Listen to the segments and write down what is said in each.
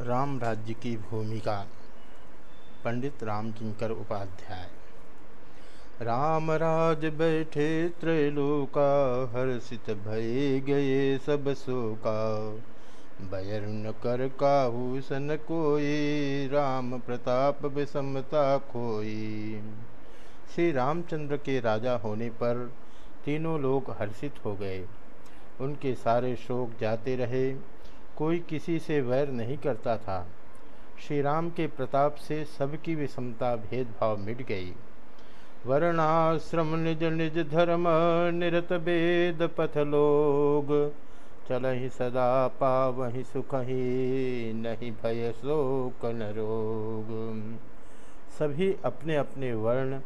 राम राज्य की भूमिका। पंडित रामकिंकर उपाध्याय। राम राज बैठे त्रैलोका, हर्षित भय गए सब शोका। न कर काहू सन कोई, राम प्रताप विषमता खोई। श्री रामचंद्र के राजा होने पर तीनों लोग हर्षित हो गए। उनके सारे शोक जाते रहे। कोई किसी से वैर नहीं करता था। श्री राम के प्रताप से सबकी विषमता भेदभाव मिट गई। वर्णाश्रम, निज निज धर्म, निरत वेद पथ लोग। चल ही सदा पावहि सुख ही नहीं भय शोक न रोग। सभी अपने अपने वर्ण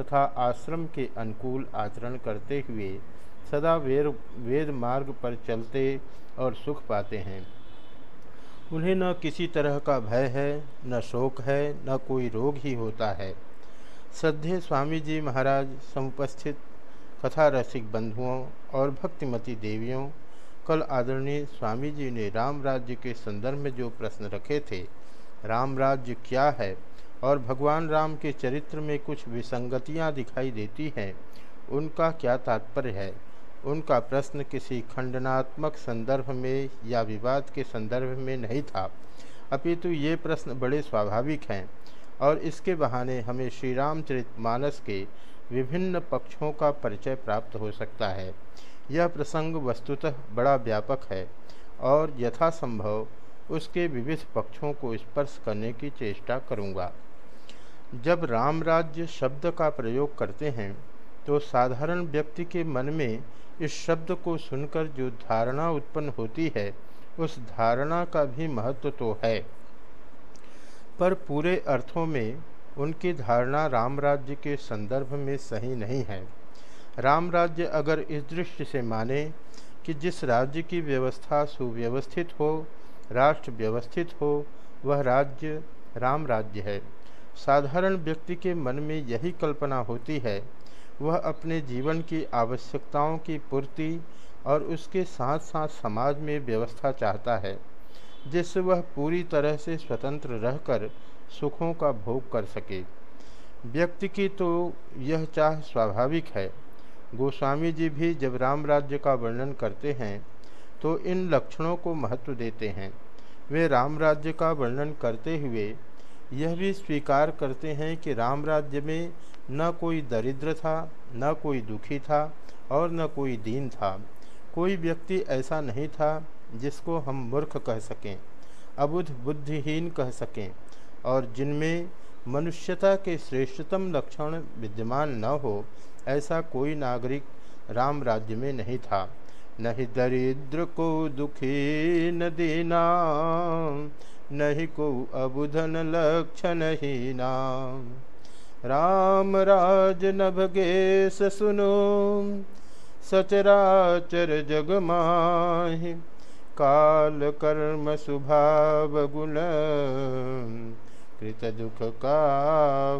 तथा आश्रम के अनुकूल आचरण करते हुए सदा वेद वेद मार्ग पर चलते और सुख पाते हैं। उन्हें न किसी तरह का भय है, न शोक है, न कोई रोग ही होता है। श्रद्धे स्वामी जी महाराज, समुपस्थित कथा रसिक बंधुओं और भक्तिमती देवियों, कल आदरणीय स्वामी जी ने राम राज्य के संदर्भ में जो प्रश्न रखे थे, राम राज्य क्या है और भगवान राम के चरित्र में कुछ विसंगतियाँ दिखाई देती हैं, उनका क्या तात्पर्य है? उनका प्रश्न किसी खंडनात्मक संदर्भ में या विवाद के संदर्भ में नहीं था। अपितु ये प्रश्न बड़े स्वाभाविक हैं और इसके बहाने हमें श्री रामचरित मानस के विभिन्न पक्षों का परिचय प्राप्त हो सकता है। यह प्रसंग वस्तुतः बड़ा व्यापक है और यथासंभव उसके विविध पक्षों को स्पर्श करने की चेष्टा करूँगा। जब राम राज्य शब्द का प्रयोग करते हैं तो साधारण व्यक्ति के मन में इस शब्द को सुनकर जो धारणा उत्पन्न होती है, उस धारणा का भी महत्व तो है। पर पूरे अर्थों में उनकी धारणा राम राज्य के संदर्भ में सही नहीं है। राम राज्य अगर इस दृष्टि से माने कि जिस राज्य की व्यवस्था सुव्यवस्थित हो, राष्ट्र व्यवस्थित हो, वह राज्य राम राज्य है। साधारण व्यक्ति के मन में यही कल्पना होती है वह अपने जीवन की आवश्यकताओं की पूर्ति और उसके साथ साथ समाज में व्यवस्था चाहता है, जिससे वह पूरी तरह से स्वतंत्र रहकर सुखों का भोग कर सके। व्यक्ति की तो यह चाह स्वाभाविक है। गोस्वामी जी भी जब राम राज्य का वर्णन करते हैं तो इन लक्षणों को महत्व देते हैं। वे राम राज्य का वर्णन करते हुए यह भी स्वीकार करते हैं कि राम राज्य में न कोई दरिद्र था, न कोई दुखी था और न कोई दीन था। कोई व्यक्ति ऐसा नहीं था जिसको हम मूर्ख कह सकें, अबुध बुद्धिहीन कह सकें और जिनमें मनुष्यता के श्रेष्ठतम लक्षण विद्यमान न हो, ऐसा कोई नागरिक राम राज्य में नहीं था। नहीं दरिद्र को दुखी न देना, नहीं को अबुधन लक्षण ही नाम राम राज नभगे सुनो, सचराचर जग माहि, काल कर्म सुभाव गुण, कृत दुख का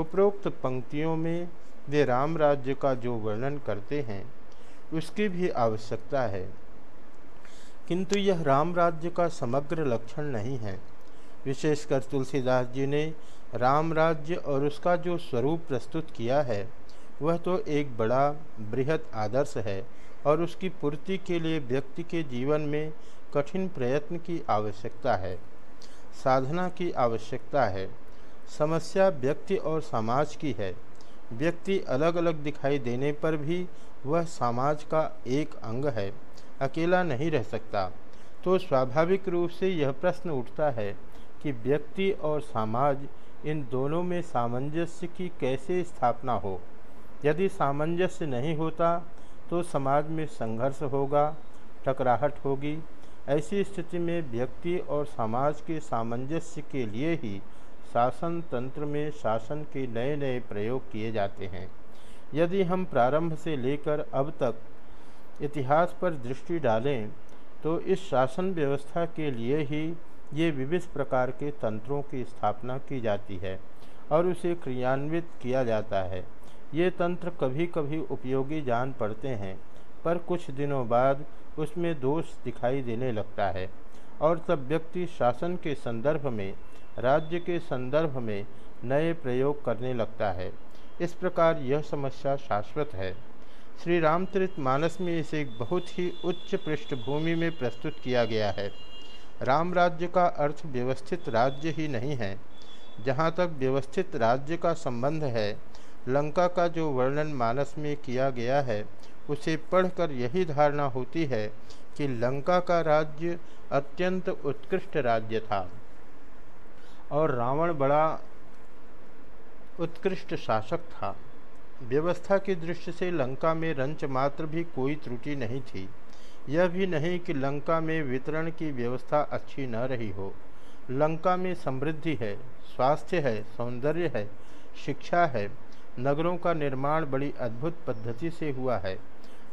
उपरोक्त पंक्तियों में वे राम राज्य का जो वर्णन करते हैं, उसकी भी आवश्यकता है। किंतु यह राम राज्य का समग्र लक्षण नहीं है। विशेषकर तुलसीदास जी ने राम राज्य और उसका जो स्वरूप प्रस्तुत किया है, वह तो एक बड़ा बृहद आदर्श है और उसकी पूर्ति के लिए व्यक्ति के जीवन में कठिन प्रयत्न की आवश्यकता है, साधना की आवश्यकता है। समस्या व्यक्ति और समाज की है। व्यक्ति अलग अलग दिखाई देने पर भी वह समाज का एक अंग है, अकेला नहीं रह सकता। तो स्वाभाविक रूप से यह प्रश्न उठता है कि व्यक्ति और समाज इन दोनों में सामंजस्य की कैसे स्थापना हो। यदि सामंजस्य नहीं होता तो समाज में संघर्ष होगा, टकराहट होगी। ऐसी स्थिति में व्यक्ति और समाज के सामंजस्य के लिए ही शासन तंत्र में शासन के नए नए प्रयोग किए जाते हैं। यदि हम प्रारंभ से लेकर अब तक इतिहास पर दृष्टि डालें तो इस शासन व्यवस्था के लिए ही ये विविध प्रकार के तंत्रों की स्थापना की जाती है और उसे क्रियान्वित किया जाता है। ये तंत्र कभी कभी उपयोगी जान पड़ते हैं, पर कुछ दिनों बाद उसमें दोष दिखाई देने लगता है और तब व्यक्ति शासन के संदर्भ में, राज्य के संदर्भ में नए प्रयोग करने लगता है। इस प्रकार यह समस्या शाश्वत है। श्री रामचरित मानस में इसे बहुत ही उच्च पृष्ठभूमि में प्रस्तुत किया गया है। राम राज्य का अर्थ व्यवस्थित राज्य ही नहीं है। जहाँ तक व्यवस्थित राज्य का संबंध है, लंका का जो वर्णन मानस में किया गया है, उसे पढ़कर यही धारणा होती है कि लंका का राज्य अत्यंत उत्कृष्ट राज्य था और रावण बड़ा उत्कृष्ट शासक था। व्यवस्था की दृष्टि से लंका में रंच मात्र भी कोई त्रुटि नहीं थी। यह भी नहीं कि लंका में वितरण की व्यवस्था अच्छी न रही हो। लंका में समृद्धि है, स्वास्थ्य है, सौंदर्य है, शिक्षा है, नगरों का निर्माण बड़ी अद्भुत पद्धति से हुआ है।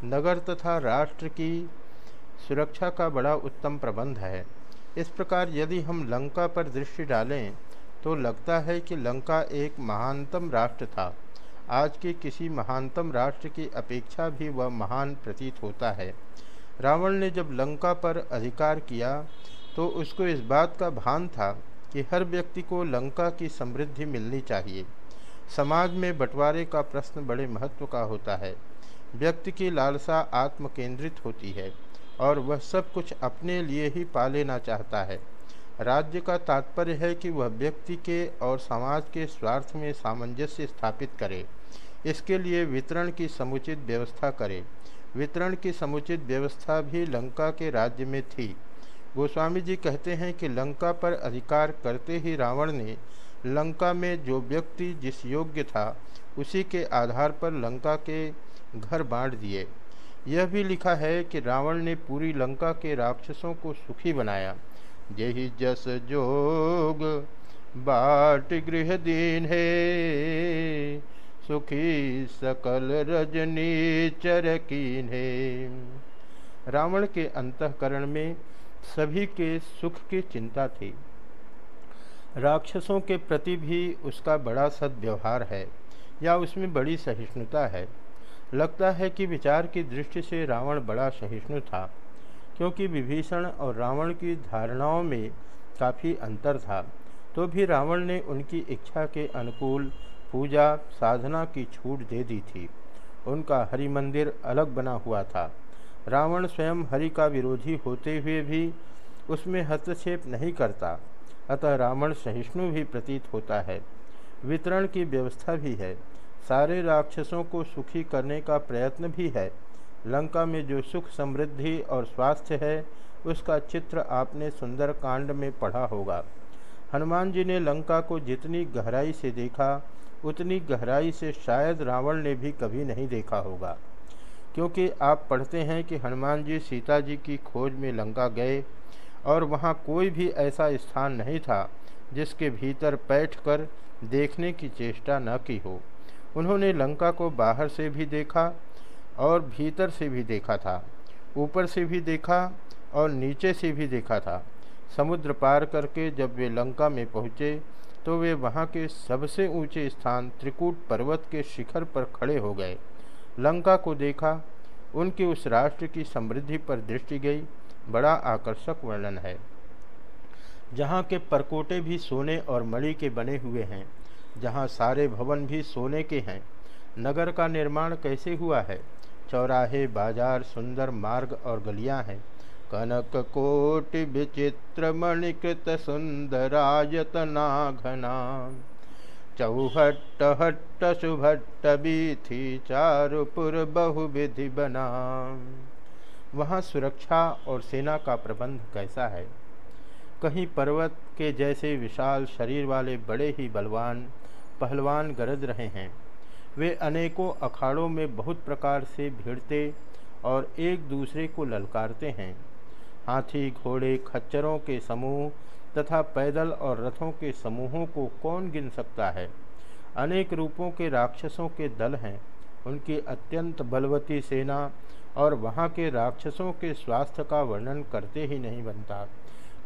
नगर तथा राष्ट्र की सुरक्षा का बड़ा उत्तम प्रबंध है। इस प्रकार यदि हम लंका पर दृष्टि डालें तो लगता है कि लंका एक महानतम राष्ट्र था। आज के किसी महानतम राष्ट्र की अपेक्षा भी वह महान प्रतीत होता है। रावण ने जब लंका पर अधिकार किया तो उसको इस बात का भान था कि हर व्यक्ति को लंका की समृद्धि मिलनी चाहिए। समाज में बंटवारे का प्रश्न बड़े महत्व का होता है। व्यक्ति की लालसा आत्म केंद्रित होती है और वह सब कुछ अपने लिए ही पा लेना चाहता है। राज्य का तात्पर्य है कि वह व्यक्ति के और समाज के स्वार्थ में सामंजस्य स्थापित करे। इसके लिए वितरण की समुचित व्यवस्था करे। वितरण की समुचित व्यवस्था भी लंका के राज्य में थी। गोस्वामी जी कहते हैं कि लंका पर अधिकार करते ही रावण ने लंका में जो व्यक्ति जिस योग्य था, उसी के आधार पर लंका के घर बांट दिए। यह भी लिखा है कि रावण ने पूरी लंका के राक्षसों को सुखी बनाया। यही जस जोग, बाट गृह दीन है। सुखी सकल रजनी चरकीन है रावण के अंतकरण में सभी के सुख की चिंता थी। राक्षसों के प्रति भी उसका बड़ा सद्व्यवहार है, या उसमें बड़ी सहिष्णुता है। लगता है कि विचार की दृष्टि से रावण बड़ा सहिष्णु था, क्योंकि विभीषण और रावण की धारणाओं में काफ़ी अंतर था। तो भी रावण ने उनकी इच्छा के अनुकूल पूजा साधना की छूट दे दी थी। उनका हरि मंदिर अलग बना हुआ था। रावण स्वयं हरि का विरोधी होते हुए भी उसमें हस्तक्षेप नहीं करता। अतः रावण सहिष्णु भी प्रतीत होता है। वितरण की व्यवस्था भी है। सारे राक्षसों को सुखी करने का प्रयत्न भी है। लंका में जो सुख समृद्धि और स्वास्थ्य है, उसका चित्र आपने सुंदर कांड में पढ़ा होगा। हनुमान जी ने लंका को जितनी गहराई से देखा उतनी गहराई से शायद रावण ने भी कभी नहीं देखा होगा। क्योंकि आप पढ़ते हैं कि हनुमान जी सीता जी की खोज में लंका गए और वहाँ कोई भी ऐसा स्थान नहीं था जिसके भीतर बैठकर देखने की चेष्टा न की हो। उन्होंने लंका को बाहर से भी देखा और भीतर से भी देखा था, ऊपर से भी देखा और नीचे से भी देखा था। समुद्र पार करके जब वे लंका में पहुँचे तो वे वहाँ के सबसे ऊँचे स्थान त्रिकूट पर्वत के शिखर पर खड़े हो गए। लंका को देखा, उनके उस राष्ट्र की समृद्धि पर दृष्टि गई, बड़ा आकर्षक वर्णन है। जहाँ के परकोटे भी सोने और मणि के बने हुए हैं, जहाँ सारे भवन भी सोने के हैं, नगर का निर्माण कैसे हुआ है? चौराहे, बाज़ार, सुंदर मार्ग और गलियाँ हैं। कनक कोटि विचित्र मणिकृत सुंदरायतना घना हट्ट सुभट्ट बीथी चारुपुर बहुविधि बना वहाँ सुरक्षा और सेना का प्रबंध कैसा है? कहीं पर्वत के जैसे विशाल शरीर वाले बड़े ही बलवान, पहलवान गरज रहे हैं। वे अनेकों अखाड़ों में बहुत प्रकार से भिड़ते और एक दूसरे को ललकारते हैं। हाथी घोड़े, खच्चरों के समूह तथा पैदल और रथों के समूहों को कौन गिन सकता है? अनेक रूपों के राक्षसों के दल हैं। उनकी अत्यंत बलवती सेना और वहाँ के राक्षसों के स्वास्थ्य का वर्णन करते ही नहीं बनता।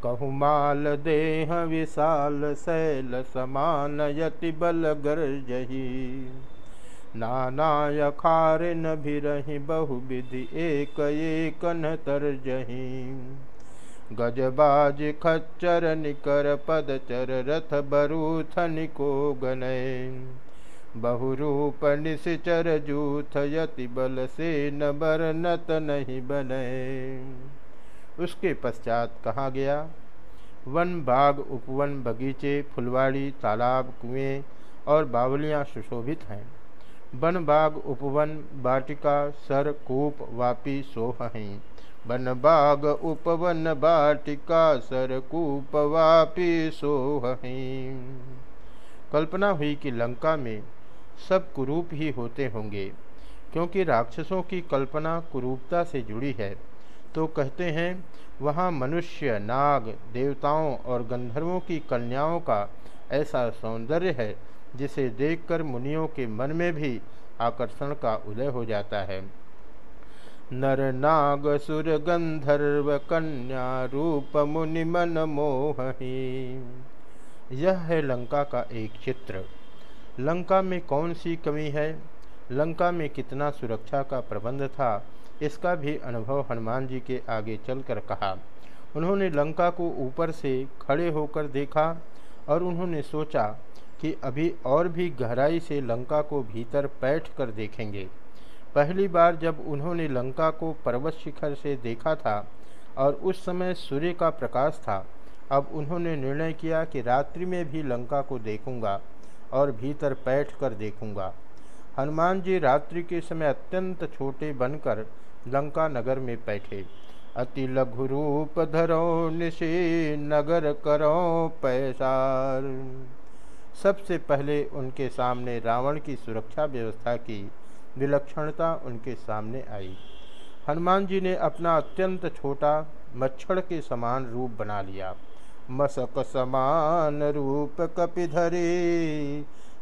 कहुमाल देह, विशाल, शैल, समान, यति बल गर्जही नाना खार न भी रही बहुविधि एक एक न तर जही गजबाज खच्चर निकर पद चर रथ बरूथन को गनय बहुरूप निशर जूथ यति बल से न बरनत नहीं बने उसके पश्चात कहाँ गया, वन बाग उपवन बगीचे, फुलवाड़ी, तालाब, कुएँ और बावलियाँ सुशोभित हैं। वन बाग उपवन बाटिका सर कूप वापी सोह हैं। वन बाग उपवन बाटिका सर कूप वापी सोह हैं। कल्पना हुई कि लंका में सब कुरूप ही होते होंगे, क्योंकि राक्षसों की कल्पना कुरूपता से जुड़ी है। तो कहते हैं, वहाँ मनुष्य, नाग, देवताओं और गंधर्वों की कन्याओं का ऐसा सौंदर्य है जिसे देखकर मुनियों के मन में भी आकर्षण का उदय हो जाता है। नर नाग सुर गंधर्व कन्या रूप मुनि मन मोही यह है लंका का एक चित्र। लंका में कौन सी कमी है? लंका में कितना सुरक्षा का प्रबंध था? इसका भी अनुभव हनुमान जी के आगे चलकर कहा। उन्होंने लंका को ऊपर से खड़े होकर देखा और उन्होंने सोचा कि अभी और भी गहराई से लंका को भीतर बैठ कर देखेंगे। पहली बार जब उन्होंने लंका को पर्वत शिखर से देखा था और उस समय सूर्य का प्रकाश था, अब उन्होंने निर्णय किया कि रात्रि में भी लंका को देखूँगा और भीतर बैठ कर देखूँगा। हनुमान जी रात्रि के समय अत्यंत छोटे बनकर लंका नगर में बैठे। अति लघु रूप धरो निशी नगर करो पैसार। सबसे पहले उनके सामने रावण की सुरक्षा व्यवस्था की विलक्षणता उनके सामने आई। हनुमान जी ने अपना अत्यंत छोटा मच्छर के समान रूप बना लिया। मसक समान रूप कपिधरी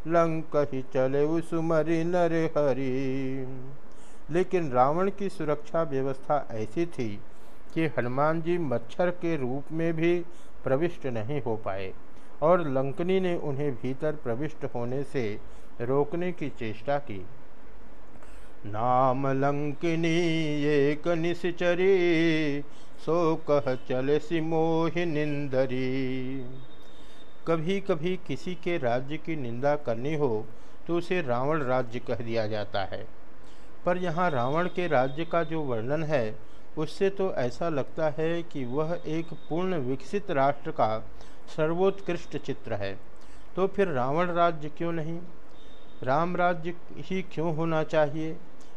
लंक ही चले उसुमरी नर हरी। लेकिन रावण की सुरक्षा व्यवस्था ऐसी थी कि हनुमान जी मच्छर के रूप में भी प्रविष्ट नहीं हो पाए। और लंकनी ने उन्हें भीतर प्रविष्ट होने से रोकने की चेष्टा की। नाम लंकिनी एक निश्चरी, सो कह चल सिमोहि निंदरी। कभी कभी किसी के राज्य की निंदा करनी हो तो उसे रावण राज्य कह दिया जाता है। पर यहाँ रावण के राज्य का जो वर्णन है, उससे तो ऐसा लगता है कि वह एक पूर्ण विकसित राष्ट्र का सर्वोत्कृष्ट चित्र है। तो फिर रावण राज्य क्यों नहीं? राम राज्य ही क्यों होना चाहिए?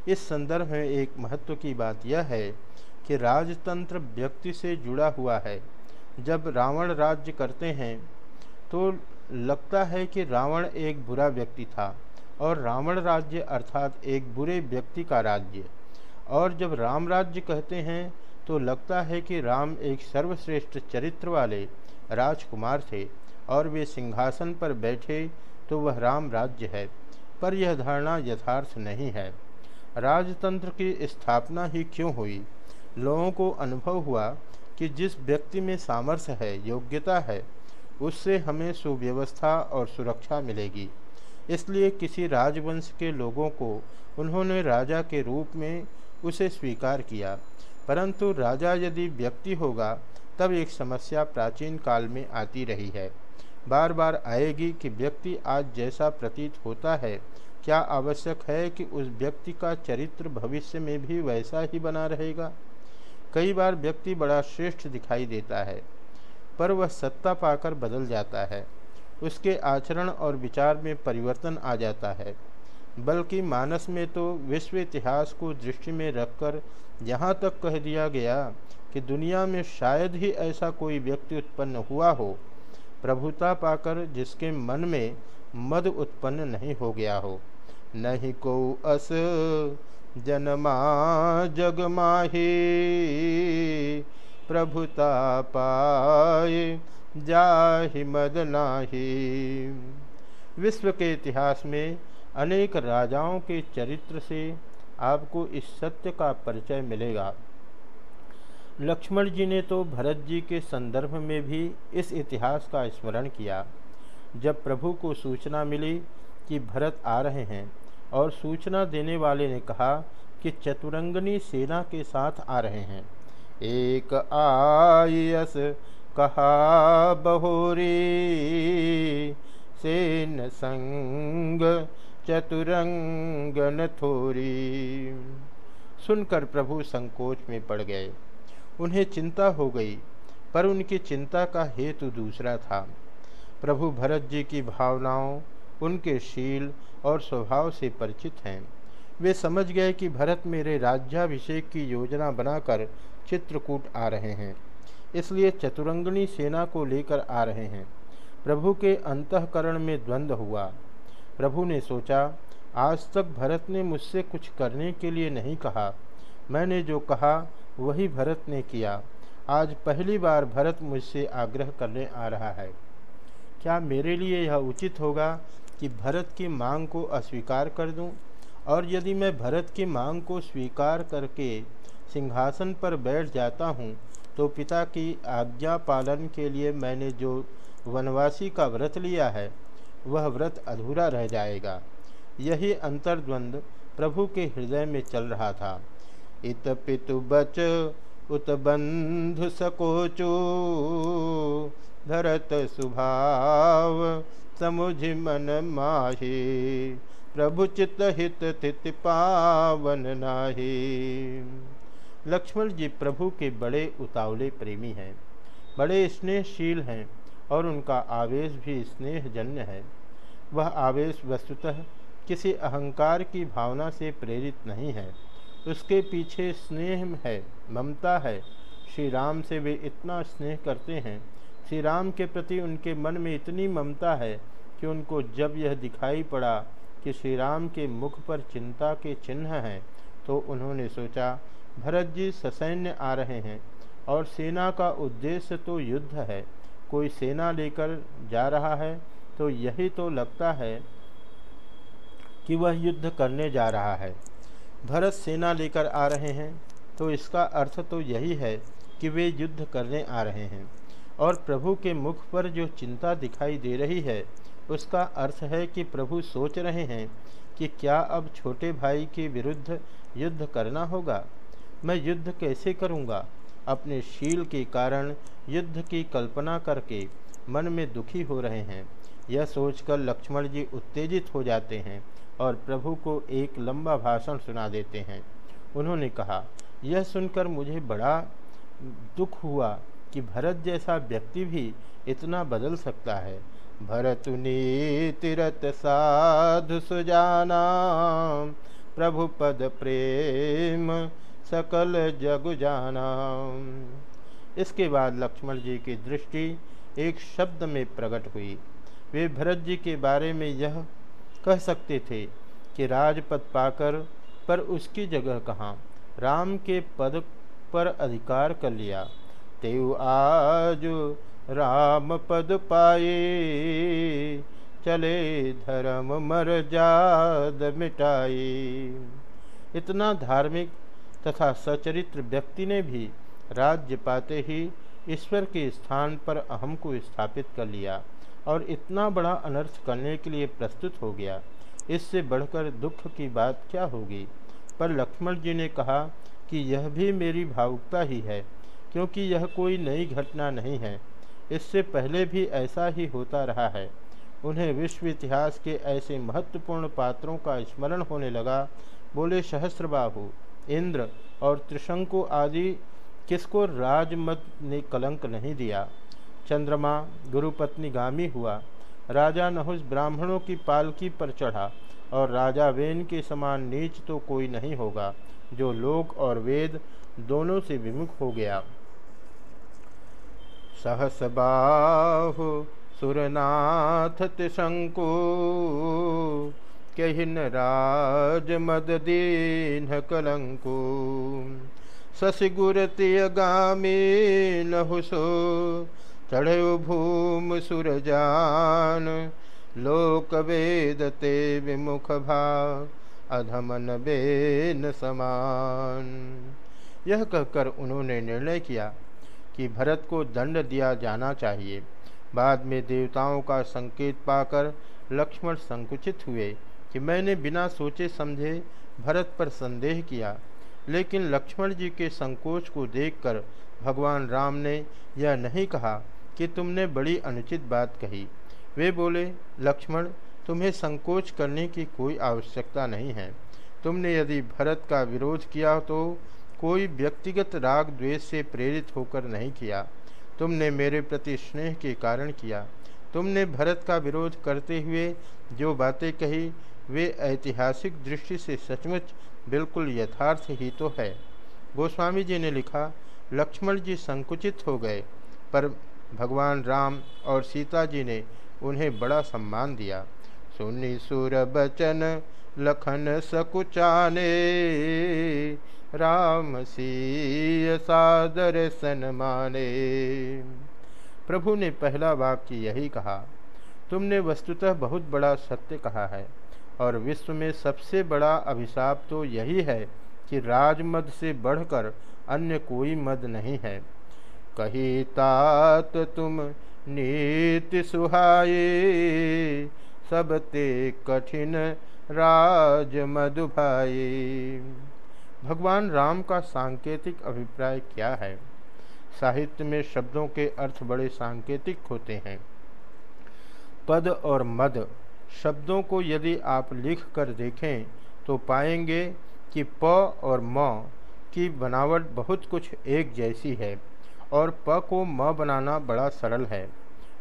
इस संदर्भ में एक महत्व की बात यह है कि राजतंत्र व्यक्ति से जुड़ा हुआ है। जब रावण राज्य करते हैं तो लगता है कि रावण एक बुरा व्यक्ति था और रावण राज्य अर्थात एक बुरे व्यक्ति का राज्य। और जब राम राज्य कहते हैं तो लगता है कि राम एक सर्वश्रेष्ठ चरित्र वाले राजकुमार थे और वे सिंहासन पर बैठे तो वह राम राज्य है, पर यह धारणा यथार्थ नहीं है। राजतंत्र की स्थापना ही क्यों हुई? लोगों को अनुभव हुआ कि जिस व्यक्ति में सामर्थ्य है, योग्यता है, उससे हमें सुव्यवस्था और सुरक्षा मिलेगी। इसलिए किसी राजवंश के लोगों को उन्होंने राजा के रूप में उसे स्वीकार किया, परंतु राजा यदि व्यक्ति होगा तब एक समस्या प्राचीन काल में आती रही है। बार बार आएगी कि व्यक्ति आज जैसा प्रतीत होता है, क्या आवश्यक है कि उस व्यक्ति का चरित्र भविष्य में भी वैसा ही बना रहेगा? कई बार व्यक्ति बड़ा श्रेष्ठ दिखाई देता है, पर वह सत्ता पाकर बदल जाता है। उसके आचरण और विचार में परिवर्तन आ जाता है, बल्कि मानस में तो विश्व इतिहास को दृष्टि में रखकर यहाँ तक कह दिया गया कि दुनिया में शायद ही ऐसा कोई व्यक्ति उत्पन्न हुआ हो, प्रभुता पाकर जिसके मन में मद उत्पन्न नहीं हो गया हो। नहीं को अस जनमा जग माही, प्रभुता पाए जाहि मद नाही। विश्व के इतिहास में अनेक राजाओं के चरित्र से आपको इस सत्य का परिचय मिलेगा। लक्ष्मण जी ने तो भरत जी के संदर्भ में भी इस इतिहास का स्मरण किया। जब प्रभु को सूचना मिली कि भरत आ रहे हैं और सूचना देने वाले ने कहा कि चतुरंगनी सेना के साथ आ रहे हैं। एक आयस कहा, बहोरी, सेन संग चतुरंगन थोरी। सुनकर प्रभु संकोच में पड़ गए। उन्हें चिंता हो गई, पर उनकी चिंता का हेतु दूसरा था। प्रभु भरत जी की भावनाओं, उनके शील और स्वभाव से परिचित हैं। वे समझ गए कि भरत मेरे राज्याभिषेक की योजना बनाकर चित्रकूट आ रहे हैं, इसलिए चतुरंगनी सेना को लेकर आ रहे हैं। प्रभु के अंतकरण में द्वंद्व हुआ। प्रभु ने सोचा, आज तक भरत ने मुझसे कुछ करने के लिए नहीं कहा। मैंने जो कहा वही भरत ने किया। आज पहली बार भरत मुझसे आग्रह करने आ रहा है। क्या मेरे लिए यह उचित होगा कि भरत की मांग को अस्वीकार कर दूँ? और यदि मैं भरत की मांग को स्वीकार करके सिंहासन पर बैठ जाता हूँ तो पिता की आज्ञा पालन के लिए मैंने जो वनवासी का व्रत लिया है, वह व्रत अधूरा रह जाएगा। यही अंतर्द्वंद प्रभु के हृदय में चल रहा था। इत पितु बच उत बंधु सकोचो। धरत सुभाव समुझ मन माही, प्रभु चित हित तित पावन नाही। लक्ष्मण जी प्रभु के बड़े उतावले प्रेमी हैं, बड़े स्नेहशील हैं और उनका आवेश भी स्नेहजन्य है। वह आवेश वस्तुतः किसी अहंकार की भावना से प्रेरित नहीं है। उसके पीछे स्नेह है, ममता है। श्री राम से वे इतना स्नेह करते हैं। श्री राम के प्रति उनके मन में इतनी ममता है कि उनको जब यह दिखाई पड़ा कि श्री राम के मुख पर चिंता के चिन्ह हैं तो उन्होंने सोचा, भरत जी, ससैन्य आ रहे हैं और सेना का उद्देश्य तो युद्ध है। कोई सेना लेकर जा रहा है तो यही तो लगता है कि वह युद्ध करने जा रहा है। भरत सेना लेकर आ रहे हैं तो इसका अर्थ तो यही है कि वे युद्ध करने आ रहे हैं। और प्रभु के मुख पर जो चिंता दिखाई दे रही है, उसका अर्थ है कि प्रभु सोच रहे हैं कि क्या अब छोटे भाई के विरुद्ध युद्ध करना होगा? मैं युद्ध कैसे करूँगा? अपने शील के कारण युद्ध की कल्पना करके मन में दुखी हो रहे हैं। यह सोचकर लक्ष्मण जी उत्तेजित हो जाते हैं और प्रभु को एक लंबा भाषण सुना देते हैं। उन्होंने कहा, यह सुनकर मुझे बड़ा दुख हुआ कि भरत जैसा व्यक्ति भी इतना बदल सकता है। भरतुनी तीरथ साधु सुजाना, प्रभु पद प्रेम सकल जग जाना। इसके बाद लक्ष्मण जी की दृष्टि एक शब्द में प्रकट हुई। वे भरत जी के बारे में यह कह सकते थे कि राजपद पाकर पर उसकी जगह कहाँ? राम के पद पर अधिकार कर लिया। तेव आज राम पद पाए, चले धर्म मर जाद मिटाए। इतना धार्मिक तथा सचरित्र व्यक्ति ने भी राज्य पाते ही ईश्वर के स्थान पर अहम को स्थापित कर लिया। और इतना बड़ा अनर्थ करने के लिए प्रस्तुत हो गया। इससे बढ़कर दुख की बात क्या होगी? पर लक्ष्मण जी ने कहा कि यह भी मेरी भावुकता ही है, क्योंकि यह कोई नई घटना नहीं है। इससे पहले भी ऐसा ही होता रहा है। उन्हें विश्व इतिहास के ऐसे महत्वपूर्ण पात्रों का स्मरण होने लगा। बोले सहस्त्रबाहु इंद्र और त्रिशंकु आदि किसको राजमत ने कलंक नहीं दिया? चंद्रमा गुरुपत्नी गामी हुआ। राजा नहुस ब्राह्मणों की पालकी पर चढ़ा और राजा वेन के समान नीच तो कोई नहीं होगा, जो लोक और वेद दोनों से विमुख हो गया। सहस बाहु सुरनाथ तिशंकु, कहिन राज मद दीन कलंकु। ससिगुरतिय गामी नहुसो चढ़ भूम सुरजान लोक वेद ते विमुख भा अधमन बेन समान। यह कहकर उन्होंने निर्णय किया कि भरत को दंड दिया जाना चाहिए। बाद में देवताओं का संकेत पाकर लक्ष्मण संकुचित हुए कि मैंने बिना सोचे समझे भरत पर संदेह किया। लेकिन लक्ष्मण जी के संकोच को देखकर भगवान राम ने यह नहीं कहा कि तुमने बड़ी अनुचित बात कही। वे बोले, लक्ष्मण, तुम्हें संकोच करने की कोई आवश्यकता नहीं है। तुमने यदि भरत का विरोध किया तो कोई व्यक्तिगत राग द्वेष से प्रेरित होकर नहीं किया। तुमने मेरे प्रति स्नेह के कारण किया। तुमने भरत का विरोध करते हुए जो बातें कही, वे ऐतिहासिक दृष्टि से सचमुच बिल्कुल यथार्थ ही तो है। गोस्वामी जी ने लिखा, लक्ष्मण जी संकुचित हो गए, पर भगवान राम और सीता जी ने उन्हें बड़ा सम्मान दिया। सुनी सुर बचन, लखन सकुचाने, राम सी सादर सन माने। प्रभु ने पहला वाक्य यही कहा, तुमने वस्तुतः बहुत बड़ा सत्य कहा है, और विश्व में सबसे बड़ा अभिशाप तो यही है कि राजमद से बढ़कर अन्य कोई मद नहीं है। कही तात तुम नीति सुहाये, सब ते कठिन राज मधुभाई भगवान राम का सांकेतिक अभिप्राय क्या है? साहित्य में शब्दों के अर्थ बड़े सांकेतिक होते हैं। पद और मद, शब्दों को यदि आप लिख कर देखें तो पाएँगे कि प और म की बनावट बहुत कुछ एक जैसी है। और प को म बनाना बड़ा सरल है।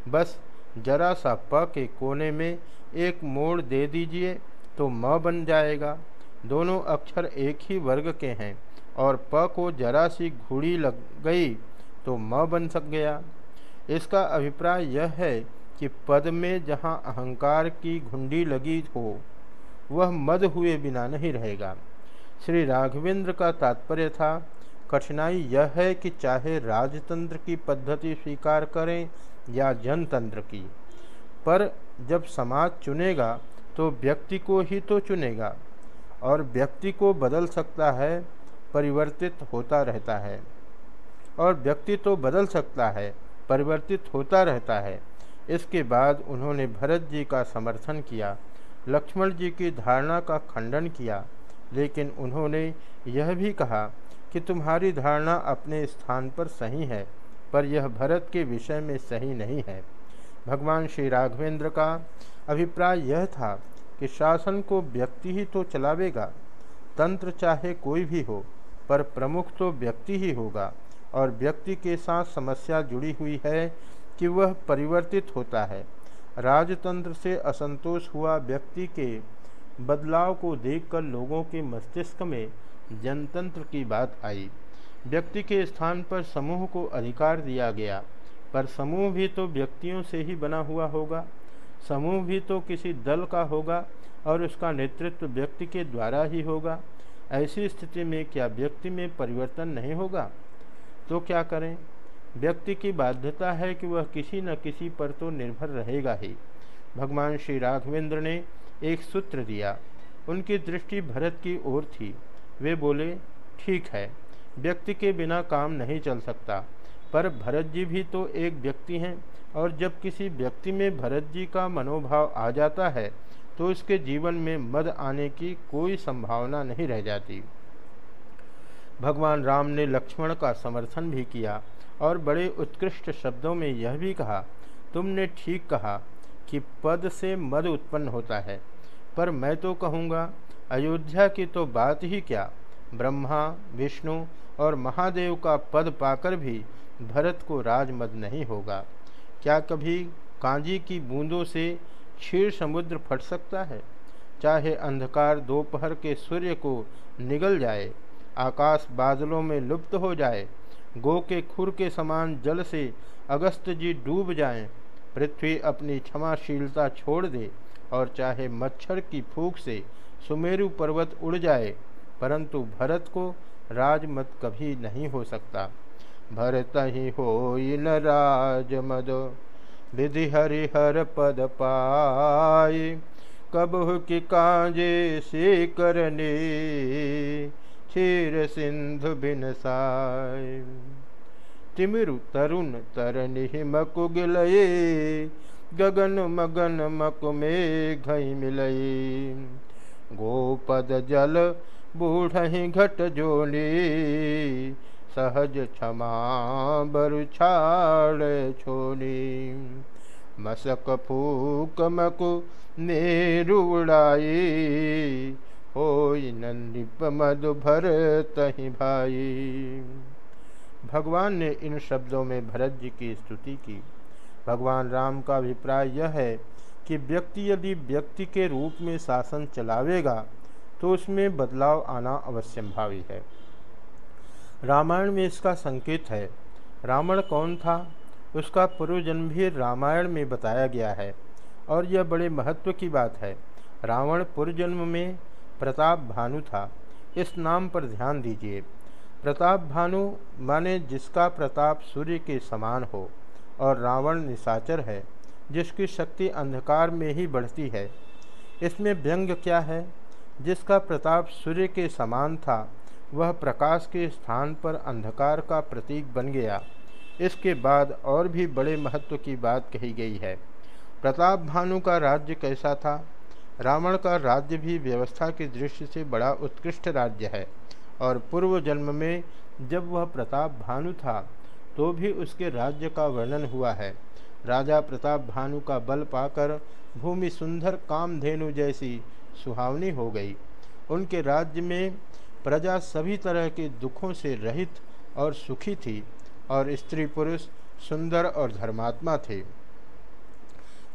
बस जरा सा प के कोने में एक मोड़ दे दीजिए तो म बन जाएगा। दोनों अक्षर एक ही वर्ग के हैं और प को जरा सी घुड़ी लग गई तो म बन सक गया। इसका अभिप्राय यह है कि पद में जहाँ अहंकार की घुंडी लगी हो, वह मद हुए बिना नहीं रहेगा। श्री राघवेंद्र का तात्पर्य था कठिनाई यह है कि चाहे राजतंत्र की पद्धति स्वीकार करें या जनतंत्र की, पर जब समाज चुनेगा तो व्यक्ति को ही तो चुनेगा और व्यक्ति को बदल सकता है, परिवर्तित होता रहता है। और व्यक्ति तो बदल सकता है, परिवर्तित होता रहता है। इसके बाद उन्होंने भरत जी का समर्थन किया, लक्ष्मण जी की धारणा का खंडन किया, लेकिन उन्होंने यह भी कहा कि तुम्हारी धारणा अपने स्थान पर सही है, पर यह भरत के विषय में सही नहीं है। भगवान श्री राघवेंद्र का अभिप्राय यह था कि शासन को व्यक्ति ही तो चलावेगा, तंत्र चाहे कोई भी हो, पर प्रमुख तो व्यक्ति ही होगा, और व्यक्ति के साथ समस्या जुड़ी हुई है कि वह परिवर्तित होता है। राजतंत्र से असंतोष हुआ व्यक्ति के बदलाव को देखकर लोगों के मस्तिष्क में जनतंत्र की बात आई। व्यक्ति के स्थान पर समूह को अधिकार दिया गया, पर समूह भी तो व्यक्तियों से ही बना हुआ होगा। समूह भी तो किसी दल का होगा और उसका नेतृत्व व्यक्ति के द्वारा ही होगा। ऐसी स्थिति में क्या व्यक्ति में परिवर्तन नहीं होगा? तो क्या करें? व्यक्ति की बाध्यता है कि वह किसी न किसी पर तो निर्भर रहेगा ही। भगवान श्री राघवेंद्र ने एक सूत्र दिया, उनकी दृष्टि भरत की ओर थी। वे बोले, ठीक है, व्यक्ति के बिना काम नहीं चल सकता। पर भरत जी भी तो एक व्यक्ति हैं, और जब किसी व्यक्ति में भरत जी का मनोभाव आ जाता है तो उसके जीवन में मद आने की कोई संभावना नहीं रह जाती। भगवान राम ने लक्ष्मण का समर्थन भी किया, और बड़े उत्कृष्ट शब्दों में यह भी कहा, तुमने ठीक कहा कि पद से मद उत्पन्न होता है, पर मैं तो कहूँगा अयोध्या की तो बात ही क्या? ब्रह्मा विष्णु और महादेव का पद पाकर भी भरत को राजमद नहीं होगा। क्या कभी कांजी की बूंदों से क्षीर समुद्र फट सकता है? चाहे अंधकार दोपहर के सूर्य को निगल जाए आकाश बादलों में लुप्त हो जाए गो के खुर के समान जल से अगस्त जी डूब जाएँ, पृथ्वी अपनी क्षमाशीलता छोड़ दे और चाहे मच्छर की फूक से सुमेरु पर्वत उड़ जाए, परंतु भरत को राजमत कभी नहीं हो सकता। भरत ही हो न राजमद, विधि हरिहर पद पाए। कबह की कांजे से करने क्षीर सिंधु बिन साय तिमिरु तरुण तरन ही हिमकुगिलये गगन मगन मक में घई मिलई गोपद जल बूढ़ घट जोली, सहज क्षमा बरु छाड़ छोड़ी मसक फूक मकु नेरुड़ाई हो नंदिप मधु भर तही भाई। भगवान ने इन शब्दों में भरत जी की स्तुति की। भगवान राम का अभिप्राय यह है कि व्यक्ति यदि व्यक्ति के रूप में शासन चलावेगा तो उसमें बदलाव आना अवश्यंभावी है। रामायण में इसका संकेत है। रावण कौन था? उसका पूर्वजन्म भी रामायण में बताया गया है, और यह बड़े महत्व की बात है। रावण पूर्वजन्म में प्रताप भानु था। इस नाम पर ध्यान दीजिए। प्रताप भानु माने जिसका प्रताप सूर्य के समान हो, और रावण निशाचर है। जिसकी शक्ति अंधकार में ही बढ़ती है। इसमें व्यंग क्या है? जिसका प्रताप सूर्य के समान था, वह प्रकाश के स्थान पर अंधकार का प्रतीक बन गया। इसके बाद और भी बड़े महत्व की बात कही गई है। प्रताप भानु का राज्य कैसा था? रावण का राज्य भी व्यवस्था की दृष्टि से बड़ा उत्कृष्ट राज्य है, और पूर्व जन्म में जब वह प्रताप भानु था तो भी उसके राज्य का वर्णन हुआ है। राजा प्रताप भानु का बल पाकर भूमि सुंदर कामधेनु जैसी सुहावनी हो गई। उनके राज्य में प्रजा सभी तरह के दुखों से रहित और सुखी थी और स्त्री पुरुष सुंदर और धर्मात्मा थे।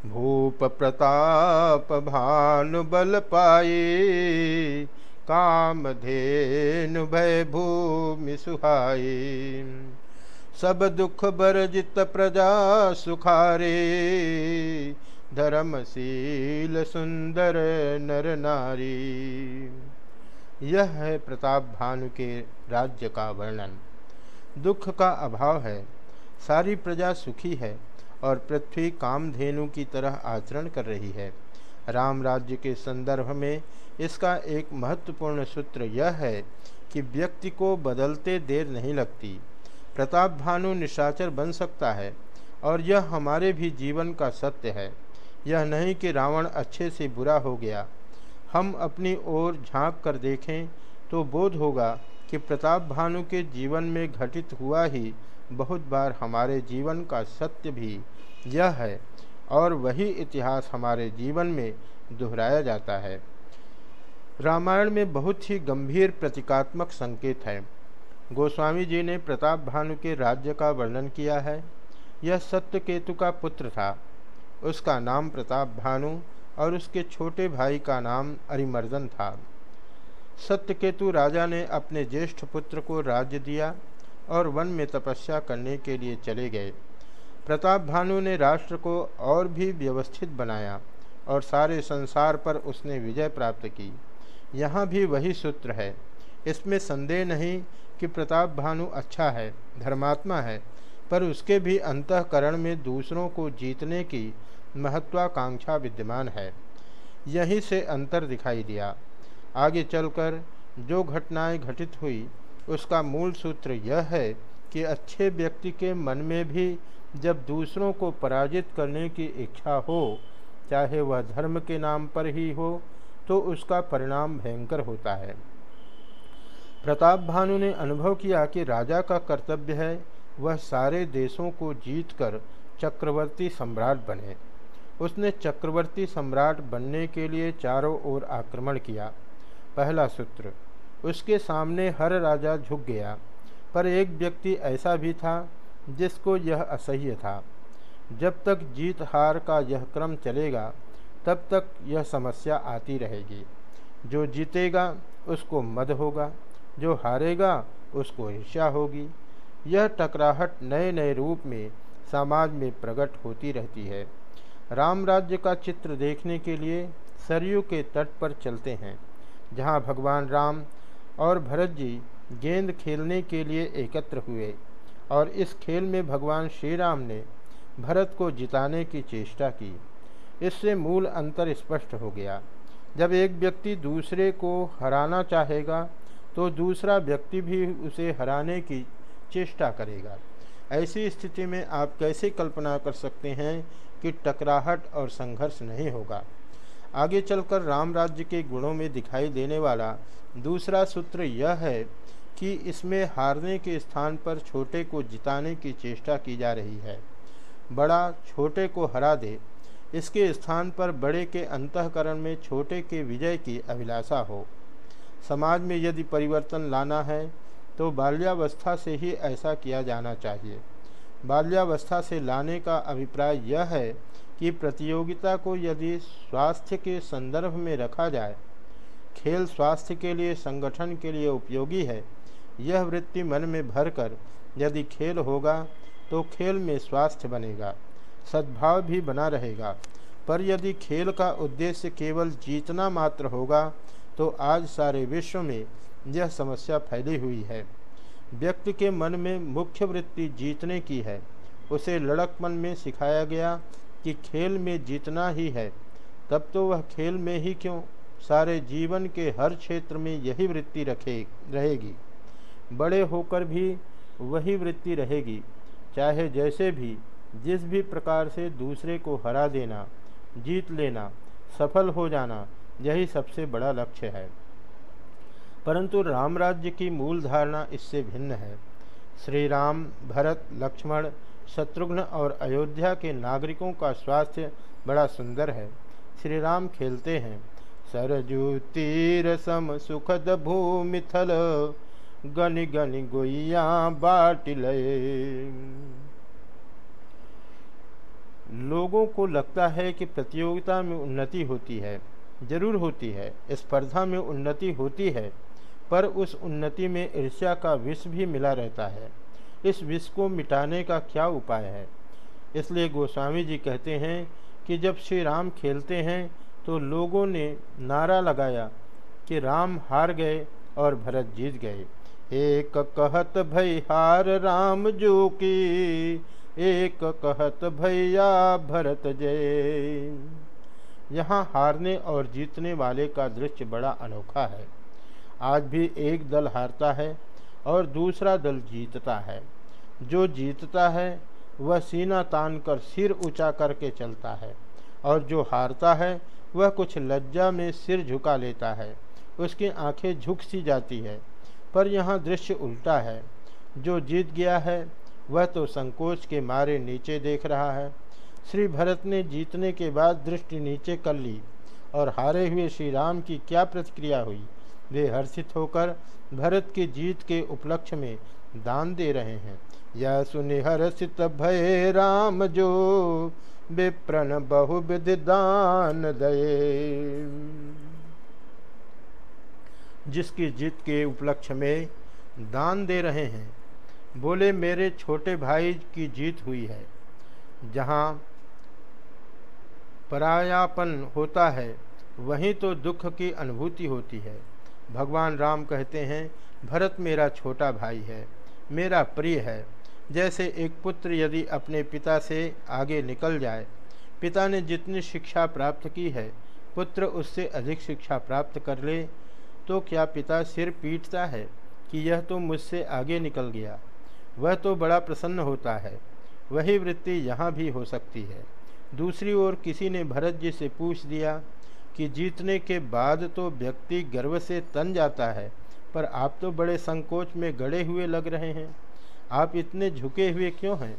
भूप प्रताप भानु बल पाए काम धेनु भय भूमि सुहाई सब दुख बरजित प्रजा सुखारे। धर्मशील सुंदर नर नारी। यह है प्रताप भानु के राज्य का वर्णन। दुख का अभाव है। सारी प्रजा सुखी है और पृथ्वी कामधेनु की तरह आचरण कर रही है। राम राज्य के संदर्भ में इसका एक महत्वपूर्ण सूत्र यह है कि व्यक्ति को बदलते देर नहीं लगती। प्रताप भानु निशाचर बन सकता है, और यह हमारे भी जीवन का सत्य है। यह नहीं कि रावण अच्छे से बुरा हो गया। हम अपनी ओर झाँक कर देखें तो बोध होगा कि प्रताप भानु के जीवन में घटित हुआ ही बहुत बार हमारे जीवन का सत्य भी यह है, और वही इतिहास हमारे जीवन में दोहराया जाता है। रामायण में बहुत ही गंभीर प्रतीकात्मक संकेत है। गोस्वामी जी ने प्रताप भानु के राज्य का वर्णन किया है। यह सत्य केतु का पुत्र था। उसका नाम प्रताप भानु और उसके छोटे भाई का नाम अरिमर्दन था। सत्यकेतु राजा ने अपने ज्येष्ठ पुत्र को राज्य दिया और वन में तपस्या करने के लिए चले गए। प्रताप भानु ने राष्ट्र को और भी व्यवस्थित बनाया और सारे संसार पर उसने विजय प्राप्त की। यहाँ भी वही सूत्र है। इसमें संदेह नहीं कि प्रताप भानु अच्छा है, धर्मात्मा है, पर उसके भी अंतकरण में दूसरों को जीतने की महत्वाकांक्षा विद्यमान है। यहीं से अंतर दिखाई दिया। आगे चलकर जो घटनाएँ घटित हुई, उसका मूल सूत्र यह है कि अच्छे व्यक्ति के मन में भी जब दूसरों को पराजित करने की इच्छा हो, चाहे वह धर्म के नाम पर ही हो तो उसका परिणाम भयंकर होता है। प्रताप भानु ने अनुभव किया कि राजा का कर्तव्य है वह सारे देशों को जीतकर चक्रवर्ती सम्राट बने। उसने चक्रवर्ती सम्राट बनने के लिए चारों ओर आक्रमण किया। पहला सूत्र, उसके सामने हर राजा झुक गया, पर एक व्यक्ति ऐसा भी था जिसको यह असह्य था। जब तक जीत हार का यह क्रम चलेगा, तब तक यह समस्या आती रहेगी। जो जीतेगा, उसको मद होगा। जो हारेगा, उसको ईर्ष्या होगी। यह टकराहट नए नए रूप में समाज में प्रकट होती रहती है। राम राज्य का चित्र देखने के लिए सरयू के तट पर चलते हैं, जहाँ भगवान राम और भरत जी गेंद खेलने के लिए एकत्र हुए और इस खेल में भगवान श्री राम ने भरत को जिताने की चेष्टा की। इससे मूल अंतर स्पष्ट हो गया। जब एक व्यक्ति दूसरे को हराना चाहेगा तो दूसरा व्यक्ति भी उसे हराने की चेष्टा करेगा। ऐसी स्थिति में आप कैसे कल्पना कर सकते हैं कि टकराहट और संघर्ष नहीं होगा? आगे चलकर राम राज्य के गुणों में दिखाई देने वाला दूसरा सूत्र यह है कि इसमें हारने के स्थान पर छोटे को जिताने की चेष्टा की जा रही है। बड़ा छोटे को हरा दे, इसके स्थान पर बड़े के अंतकरण में छोटे के विजय की अभिलाषा हो। समाज में यदि परिवर्तन लाना है तो बाल्यावस्था से ही ऐसा किया जाना चाहिए। बाल्यावस्था से लाने का अभिप्राय यह है कि प्रतियोगिता को यदि स्वास्थ्य के संदर्भ में रखा जाए, खेल स्वास्थ्य के लिए, संगठन के लिए उपयोगी है। यह वृत्ति मन में भरकर यदि खेल होगा तो खेल में स्वास्थ्य बनेगा, सद्भाव भी बना रहेगा। पर यदि खेल का उद्देश्य केवल जीतना मात्र होगा तो आज सारे विश्व में यह समस्या फैली हुई है। व्यक्ति के मन में मुख्य वृत्ति जीतने की है। उसे लड़कपन में सिखाया गया कि खेल में जीतना ही है। तब तो वह खेल में ही क्यों? सारे जीवन के हर क्षेत्र में यही वृत्ति रखे, रहेगी। बड़े होकर भी वही वृत्ति रहेगी। चाहे जैसे भी, जिस भी प्रकार से दूसरे को हरा देना, जीत लेना, सफल हो जाना यही सबसे बड़ा लक्ष्य है। परंतु राम राज्य की मूल धारणा इससे भिन्न है। श्री राम भरत, लक्ष्मण, शत्रुघ्न और अयोध्या के नागरिकों का स्वास्थ्य बड़ा सुंदर है। श्री राम खेलते हैं। सरजू तीर सम सुखद भूमि थल, गनि गनि गोइया बाट लोगों को लगता है कि प्रतियोगिता में उन्नति होती है। ज़रूर होती है। स्पर्धा में उन्नति होती है, पर उस उन्नति में ईर्ष्या का विष भी मिला रहता है। इस विष को मिटाने का क्या उपाय है? इसलिए गोस्वामी जी कहते हैं कि जब श्री राम खेलते हैं तो लोगों ने नारा लगाया कि राम हार गए और भरत जीत गए। एक कहत भई हार राम जो की, एक कहत भैया भरत जय। यहाँ हारने और जीतने वाले का दृश्य बड़ा अनोखा है। आज भी एक दल हारता है और दूसरा दल जीतता है। जो जीतता है, वह सीना तान कर सिर ऊँचा करके चलता है और जो हारता है, वह कुछ लज्जा में सिर झुका लेता है। उसकी आँखें झुक सी जाती है, पर यहाँ दृश्य उल्टा है। जो जीत गया है, वह तो संकोच के मारे नीचे देख रहा है श्री भरत ने जीतने के बाद दृष्टि नीचे कर ली और हारे हुए श्री राम की क्या प्रतिक्रिया हुई? वे हर्षित होकर भरत की जीत के उपलक्ष्य में दान दे रहे हैं। यह सुनि हर्षित, भय राम जो विप्रण बहुविध दान दये जिसकी जीत के उपलक्ष्य में दान दे रहे हैं। बोले, मेरे छोटे भाई की जीत हुई है। जहाँ परायापन होता है, वहीं तो दुख की अनुभूति होती है। भगवान राम कहते हैं, भरत मेरा छोटा भाई है, मेरा प्रिय है। जैसे एक पुत्र यदि अपने पिता से आगे निकल जाए, पिता ने जितनी शिक्षा प्राप्त की है, पुत्र उससे अधिक शिक्षा प्राप्त कर ले तो क्या पिता सिर पीटता है कि यह तो मुझसे आगे निकल गया? वह तो बड़ा प्रसन्न होता है, वही वृत्ति यहाँ भी हो सकती है। दूसरी ओर किसी ने भरत जी से पूछ दिया कि जीतने के बाद तो व्यक्ति गर्व से तन जाता है, पर आप तो बड़े संकोच में गड़े हुए लग रहे हैं। आप इतने झुके हुए क्यों हैं?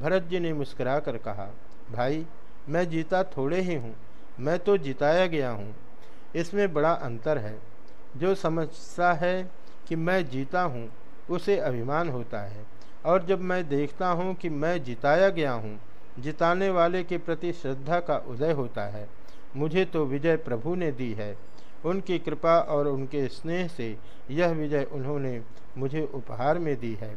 भरत जी ने मुस्करा कर कहा, भाई, मैं जीता थोड़े ही हूँ, मैं तो जिताया गया हूँ। इसमें बड़ा अंतर है। जो समझता है कि मैं जीता हूँ, उसे अभिमान होता है। और जब मैं देखता हूँ कि मैं जिताया गया हूँ जिताने वाले के प्रति श्रद्धा का उदय होता है। मुझे तो विजय प्रभु ने दी है। उनकी कृपा और उनके स्नेह से यह विजय उन्होंने मुझे उपहार में दी है।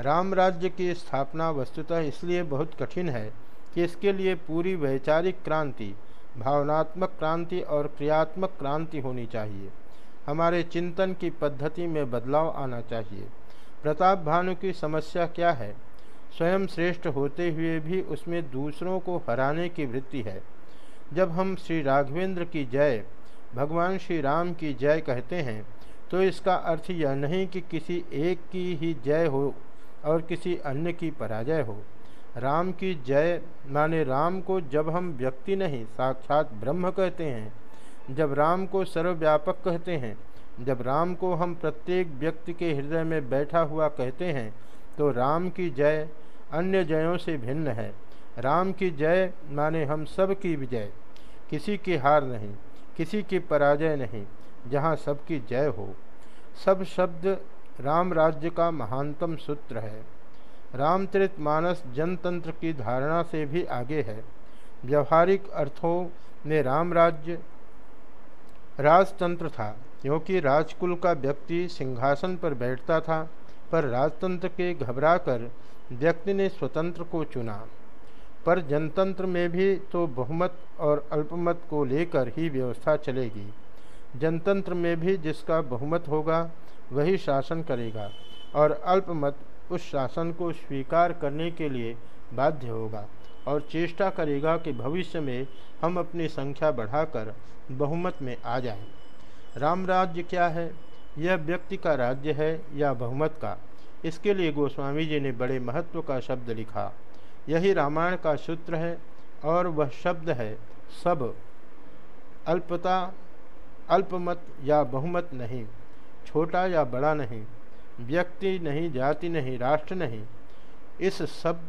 राम राज्य की स्थापना वस्तुतः इसलिए बहुत कठिन है कि इसके लिए पूरी वैचारिक क्रांति, भावनात्मक क्रांति और क्रियात्मक क्रांति होनी चाहिए। हमारे चिंतन की पद्धति में बदलाव आना चाहिए। प्रताप भानु की समस्या क्या है? स्वयं श्रेष्ठ होते हुए भी उसमें दूसरों को हराने की वृत्ति है। जब हम श्री राघवेंद्र की जय, भगवान श्री राम की जय कहते हैं तो इसका अर्थ यह नहीं कि किसी एक की ही जय हो और किसी अन्य की पराजय हो। राम की जय माने राम को जब हम व्यक्ति नहीं, साक्षात ब्रह्म कहते हैं। जब राम को सर्वव्यापक कहते हैं, जब राम को हम प्रत्येक व्यक्ति के हृदय में बैठा हुआ कहते हैं तो राम की जय अन्य जयों से भिन्न है। राम की जय माने हम सब की विजय। किसी की हार नहीं, किसी की पराजय नहीं, जहाँ सबकी जय हो। सब शब्द राम राज्य का महानतम सूत्र है। रामचरित मानस जनतंत्र की धारणा से भी आगे है। व्यवहारिक अर्थों में राम राज्य राजतंत्र था, क्योंकि राजकुल का व्यक्ति सिंहासन पर बैठता था, पर राजतंत्र के घबराकर व्यक्ति ने स्वतंत्र को चुना। पर जनतंत्र में भी तो बहुमत और अल्पमत को लेकर ही व्यवस्था चलेगी। जनतंत्र में भी जिसका बहुमत होगा, वही शासन करेगा और अल्पमत उस शासन को स्वीकार करने के लिए बाध्य होगा और चेष्टा करेगा कि भविष्य में हम अपनी संख्या बढ़ाकर बहुमत में आ जाएँ। राम राज्य क्या है? यह व्यक्ति का राज्य है या बहुमत का? इसके लिए गोस्वामी जी ने बड़े महत्व का शब्द लिखा। यही रामायण का सूत्र है और वह शब्द है, सब। अल्पता, अल्पमत या बहुमत नहीं, छोटा या बड़ा नहीं, व्यक्ति नहीं, जाति नहीं, राष्ट्र नहीं। इस सब,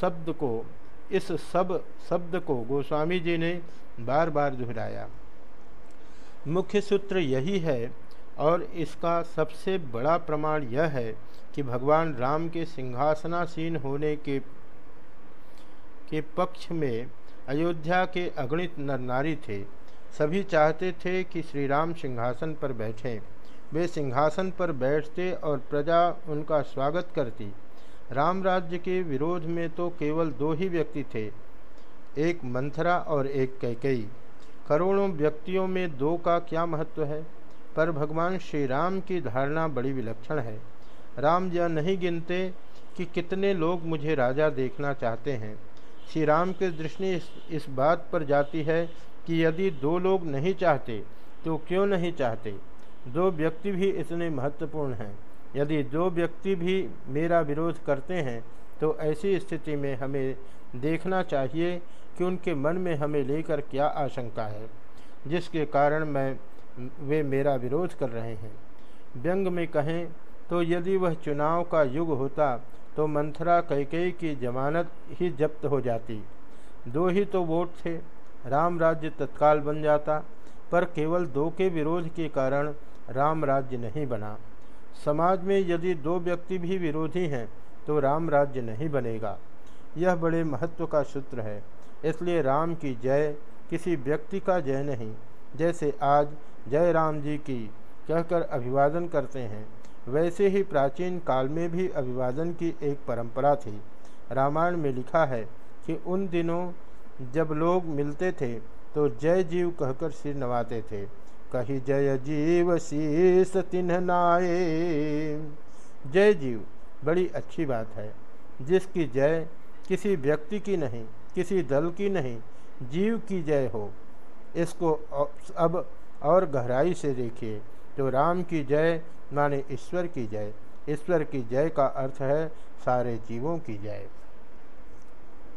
शब्द को, इस सब शब्द को गोस्वामी जी ने बार बार दोहराया। मुख्य सूत्र यही है और इसका सबसे बड़ा प्रमाण यह है कि भगवान राम के सिंहासनासीन होने के के पक्ष में अयोध्या के अगणित नर नारी थे। सभी चाहते थे कि श्री राम सिंहासन पर बैठें। वे सिंहासन पर बैठते और प्रजा उनका स्वागत करती। राम राज्य के विरोध में तो केवल दो ही व्यक्ति थे, एक मंथरा और एक कैकई करोड़ों व्यक्तियों में दो का क्या महत्व है? पर भगवान श्री राम की धारणा बड़ी विलक्षण है। राम यह नहीं गिनते कि कितने लोग मुझे राजा देखना चाहते हैं। श्री राम की दृष्टि इस, इस बात पर जाती है कि यदि दो लोग नहीं चाहते तो क्यों नहीं चाहते? दो व्यक्ति भी इतने महत्वपूर्ण हैं। यदि दो व्यक्ति भी मेरा विरोध करते हैं तो ऐसी स्थिति में हमें देखना चाहिए कि उनके मन में हमें लेकर क्या आशंका है जिसके कारण मैं वे मेरा विरोध कर रहे हैं। व्यंग में कहें तो यदि वह चुनाव का युग होता तो मंथरा कैकई की जमानत ही जब्त हो जाती। दो ही तो वोट थे, राम राज्य तत्काल बन जाता, पर केवल दो के विरोध के कारण राम राज्य नहीं बना। समाज में यदि दो व्यक्ति भी विरोधी हैं तो राम राज्य नहीं बनेगा। यह बड़े महत्व का सूत्र है। इसलिए राम की जय किसी व्यक्ति का जय नहीं, जैसे आज जय राम जी की कहकर अभिवादन करते हैं। वैसे ही प्राचीन काल में भी अभिवादन की एक परंपरा थी। रामायण में लिखा है कि उन दिनों जब लोग मिलते थे तो जय जीव कहकर सिर नवाते थे। कही जय जीव शीस तिन्ह नाये। जय जीव, बड़ी अच्छी बात है। जिसकी जय किसी व्यक्ति की नहीं, किसी दल की नहीं, जीव की जय हो। इसको अब और गहराई से देखिए तो राम की जय माने ईश्वर की जय। ईश्वर की जय का अर्थ है सारे जीवों की जय।